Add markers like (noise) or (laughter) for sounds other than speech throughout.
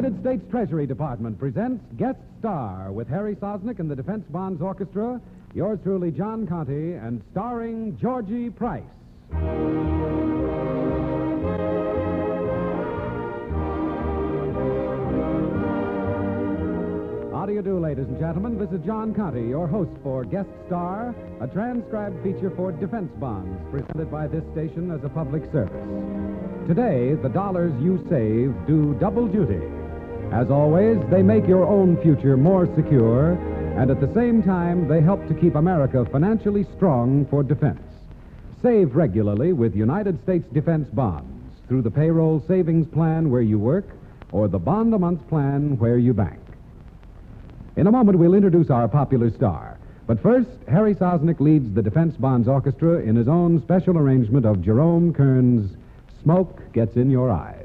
United States Treasury Department presents Guest Star with Harry Sosnick and the Defense Bonds Orchestra, yours truly, John Conte, and starring Georgie Price. How do you do, ladies and gentlemen? This is John Conte, your host for Guest Star, a transcribed feature for defense bonds presented by this station as a public service. Today, the dollars you save do double duty. As always, they make your own future more secure, and at the same time, they help to keep America financially strong for defense. Save regularly with United States defense bonds through the payroll savings plan where you work or the bond a month plan where you bank. In a moment, we'll introduce our popular star. But first, Harry Sosnick leads the Defense Bonds Orchestra in his own special arrangement of Jerome Kern's Smoke Gets in Your Eyes.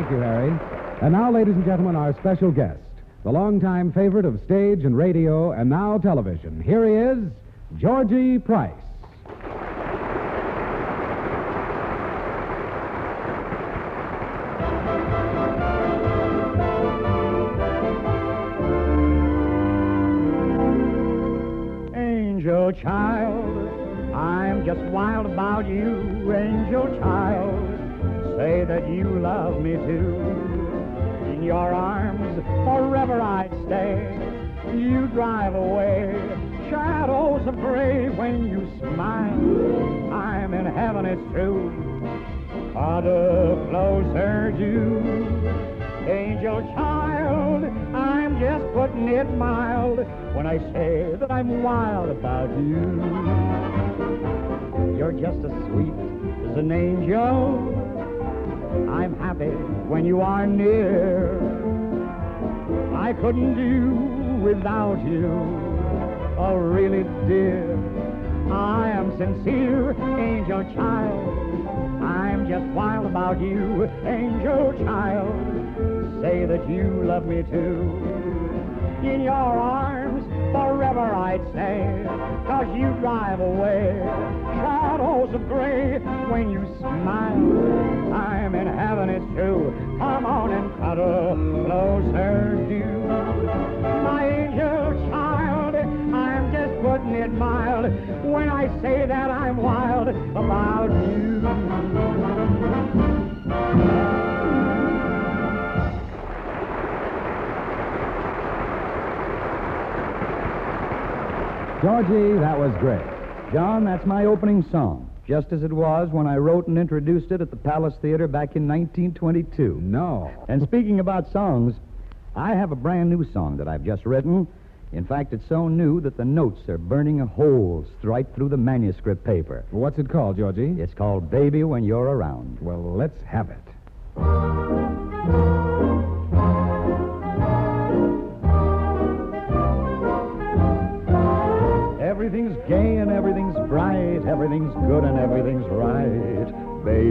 Thank you, Harry. And now, ladies and gentlemen, our special guest, the longtime favorite of stage and radio and now television. Here he is, Georgie Price. Angel child, I'm just wild about you, angel child. Say that you love me too. In your arms forever I'd stay. You drive away shadows of gray when you smile. I'm in heaven, it's true. Cuddle closer, you angel child. I'm just putting it mild when I say that I'm wild about you. You're just as sweet as an angel. I'm happy when you are near. I couldn't do without you. Oh, really, dear. I am sincere, angel child. I'm just wild about you, angel child. Say that you love me too. In your arms, forever I'd stay, cause you drive away shadows of gray when you smile. I'm in heaven, it's true. Come on and cuddle closer to my angel child. I'm just putting it mild when I say that I'm wild about you. Georgie, that was great. John, that's my opening song, just as it was when I wrote and introduced it at the Palace Theater back in 1922. No. And speaking about songs, I have a brand new song that I've just written. In fact, it's so new that the notes are burning holes right through the manuscript paper. What's it called, Georgie? It's called Baby When You're Around. Well, let's have it.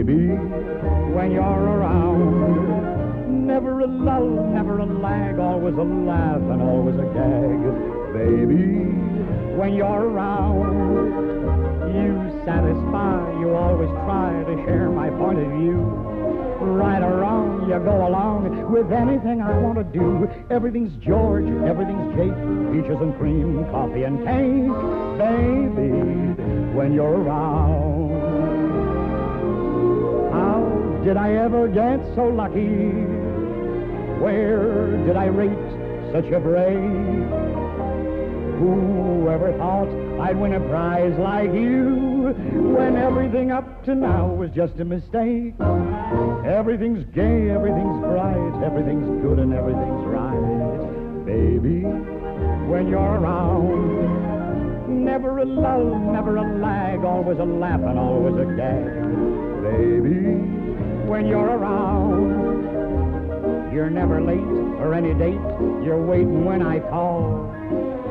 Baby. When you're around, never a lull, never a lag, always a laugh and always a gag, baby. When you're around, you satisfy, you always try to share my point of view. Right or wrong, you go along with anything I want to do. Everything's George, everything's Jake, peaches and cream, coffee and cake, baby, when you're around. Did I ever get so lucky? Where did I rate such a brave? Whoever thought I'd win a prize like you when everything up to now was just a mistake? Everything's gay, everything's bright, everything's good and everything's right. Baby, when you're around, never a lull, never a lag, always a laugh and always a gag. Baby, when you're around, you're never late for any date, you're waiting when I call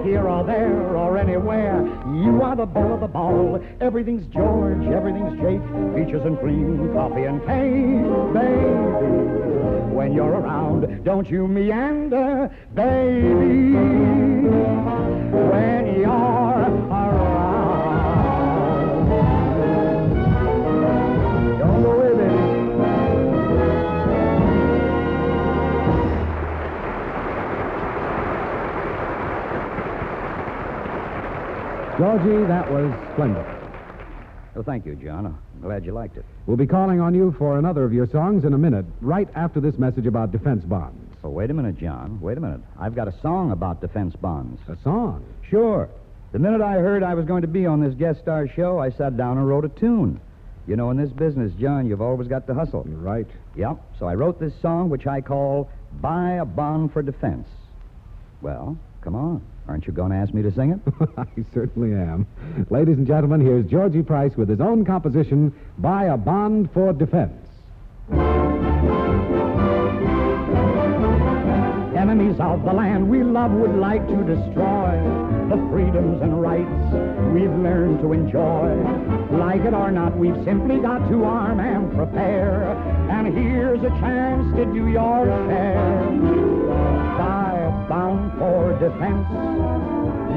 here or there or anywhere. You are the belle of the ball. Everything's George, everything's Jake, peaches and cream, coffee and cake, baby. When you're around, don't you meander, baby. When you're Georgie, that was splendid. Well, thank you, John. I'm glad you liked it. We'll be calling on you for another of your songs in a minute, right after this message about defense bonds. Oh, wait a minute, John. Wait a minute. I've got a song about defense bonds. A song. Sure. The minute I heard I was going to be on this guest star show, I sat down and wrote a tune. You know, in this business, John, you've always got to hustle. You're Right. Yep. So I wrote this song, which I call Buy a Bond for Defense. Well, come on. Aren't you going to ask me to sing it? (laughs) I certainly am. Ladies and gentlemen, here's Georgie Price with his own composition, Buy a Bond for Defense. Enemies of the land we love would like to destroy the freedoms and rights we've learned to enjoy. Like it or not, we've simply got to arm and prepare. And here's a chance to do your share. Buy a bond for defense.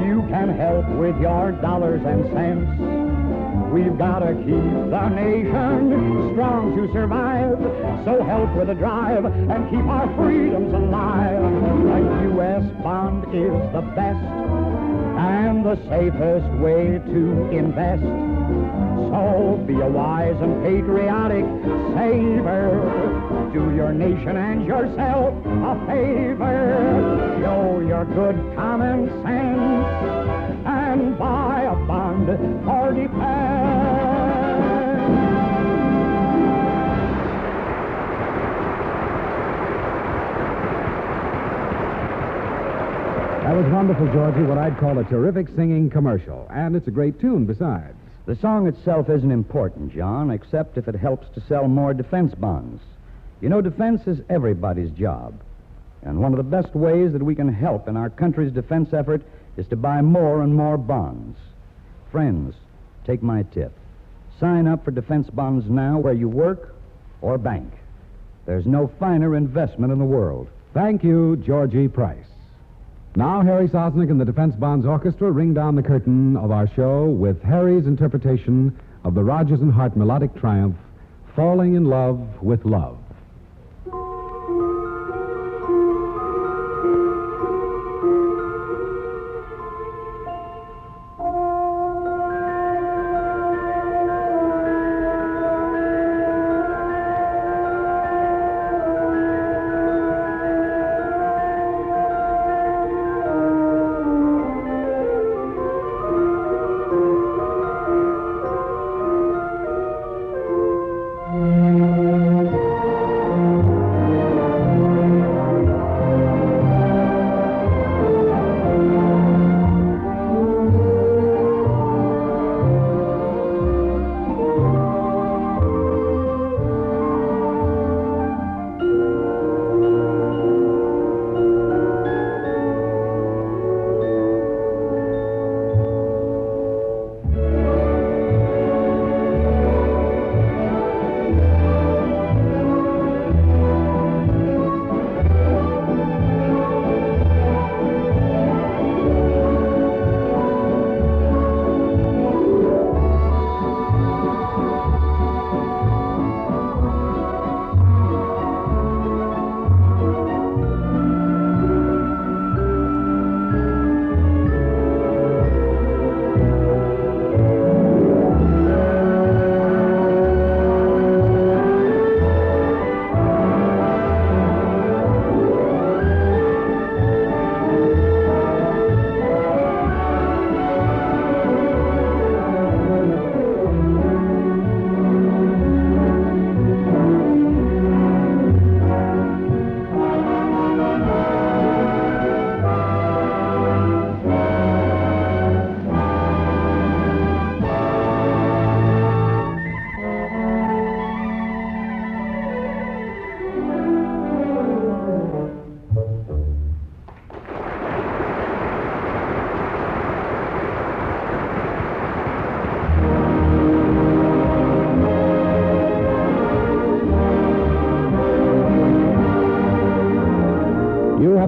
You can help with your dollars and cents. We've got to keep the nation strong to survive. So help with a drive and keep our freedoms alive. A U.S. bond is the best. and the safest way to invest. So be a wise and patriotic saver. Do your nation and yourself a favor. Show your good common sense and buy a bond for defense. That was wonderful, Georgie, what I'd call a terrific singing commercial. And it's a great tune besides. The song itself isn't important, John, except if it helps to sell more defense bonds. You know, defense is everybody's job. And one of the best ways that we can help in our country's defense effort is to buy more and more bonds. Friends, take my tip. Sign up for defense bonds now where you work or bank. There's no finer investment in the world. Thank you, Georgie Price. Now, Harry Sosnick and the Defense Bonds Orchestra ring down the curtain of our show with Harry's interpretation of the Rodgers and Hart melodic triumph, Falling in Love with Love.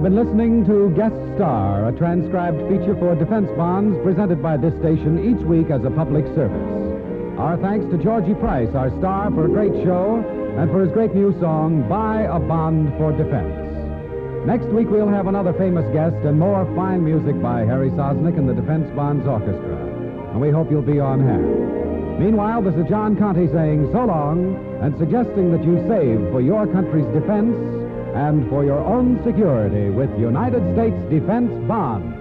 Been listening to Guest Star, a transcribed feature for defense bonds presented by this station each week as a public service. Our thanks to Georgie Price, our star, for a great show and for his great new song, Buy a Bond for Defense. Next week, we'll have another famous guest and more fine music by Harry Sosnick and the Defense Bonds Orchestra. And we hope you'll be on hand. Meanwhile, this is John Conte saying so long and suggesting that you save for your country's defense and for your own security with United States Defense Bonds.